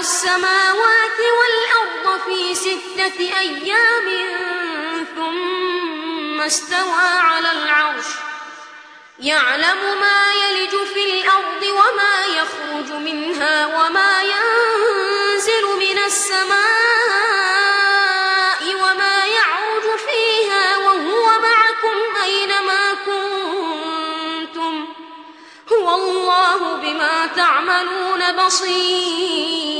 السماوات والأرض في ستة أيام ثم استوى على العرش. يعلم ما يلج في الأرض وما يخرج منها وما ينزل من السماء وما يعرج فيها وهو معكم أينما كنتم. هو الله بما تعملون بصير.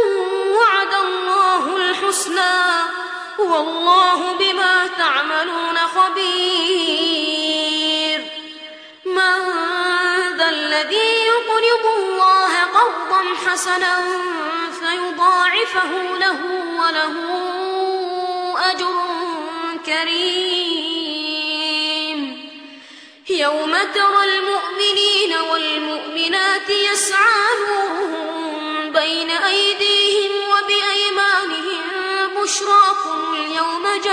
والله بما تعملون خبير. من ذا الذي يقرض الله قرضا حسنا فيضاعفه له وله أجر كريم. يوم ترى المؤمنين والمؤمنات يسعى بين أيديهم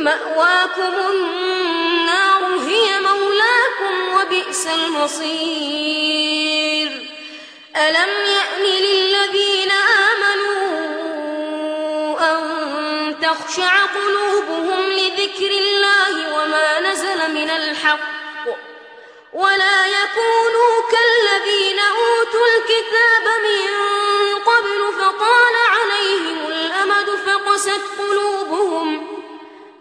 مأواكم النار هي مولاكم وبئس المصير. ألم يأن للذين آمنوا أن تخشع قلوبهم لذكر الله وما نزل من الحق؟ ولا يكونوا كالذين أوتوا الكتاب من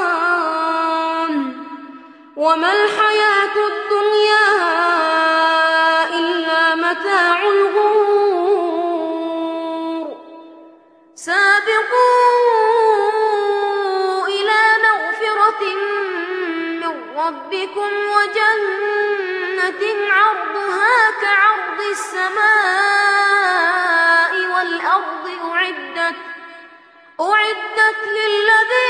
ورضوان وما الحياة الدنيا إلا متاع الغرور. سابقوا إلى مغفرة من ربكم وجنة عرضها كعرض السماء والأرض أعدت أعدت للذين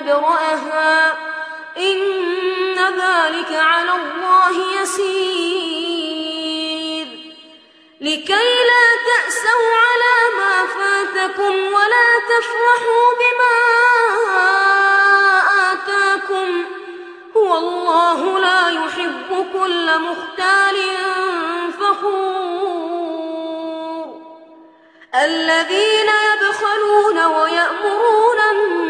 نبرأها إن ذلك على الله يسير. لكي لا تأسوا على ما فاتكم ولا تفرحوا بما آتاكم. والله لا يحب كل مختال فخور. الذين يبخلون ويأمرون الناس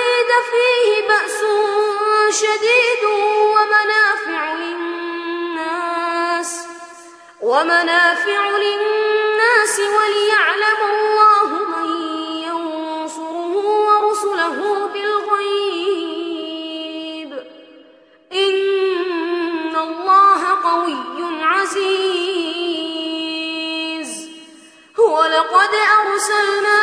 فيه بأس شديد ومنافع للناس ومنافع للناس وليعلم الله من ينصره ورسله بالغيب. إن الله قوي عزيز. ولقد أرسلنا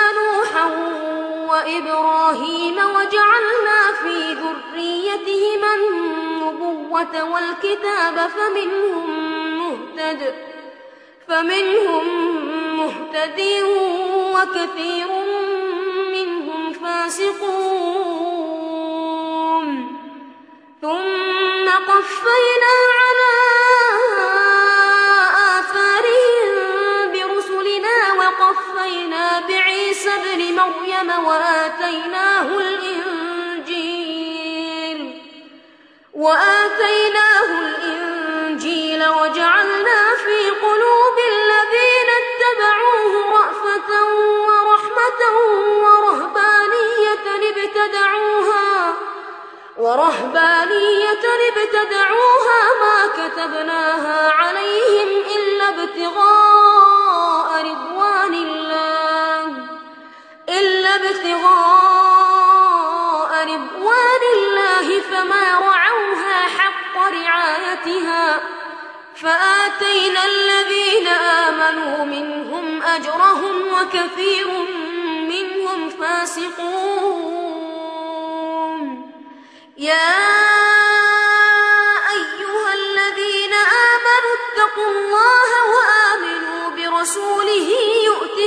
وإبراهيم وجعلنا في ذريتهما النبوة والكتاب فمنهم مهتد فمنهم مهتد وكثير منهم فاسقون. ثم قفينا وآتيناه الإنجيل وآتيناه الإنجيل وجعلنا في قلوب الذين اتبعوه رأفة ورحمة ورهبانية ابتدعوها ورهبانية ابتدعوها ما كتبناها عليهم إلا ابتغاء رضوان إلا ابتغاء رضوان الله فما رعوها حق رعايتها فآتينا الذين آمنوا منهم أجرهم وكثير منهم فاسقون. يا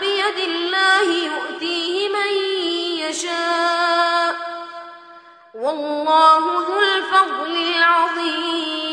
بيد الله يؤتيه من يشاء. والله ذو الفضل العظيم.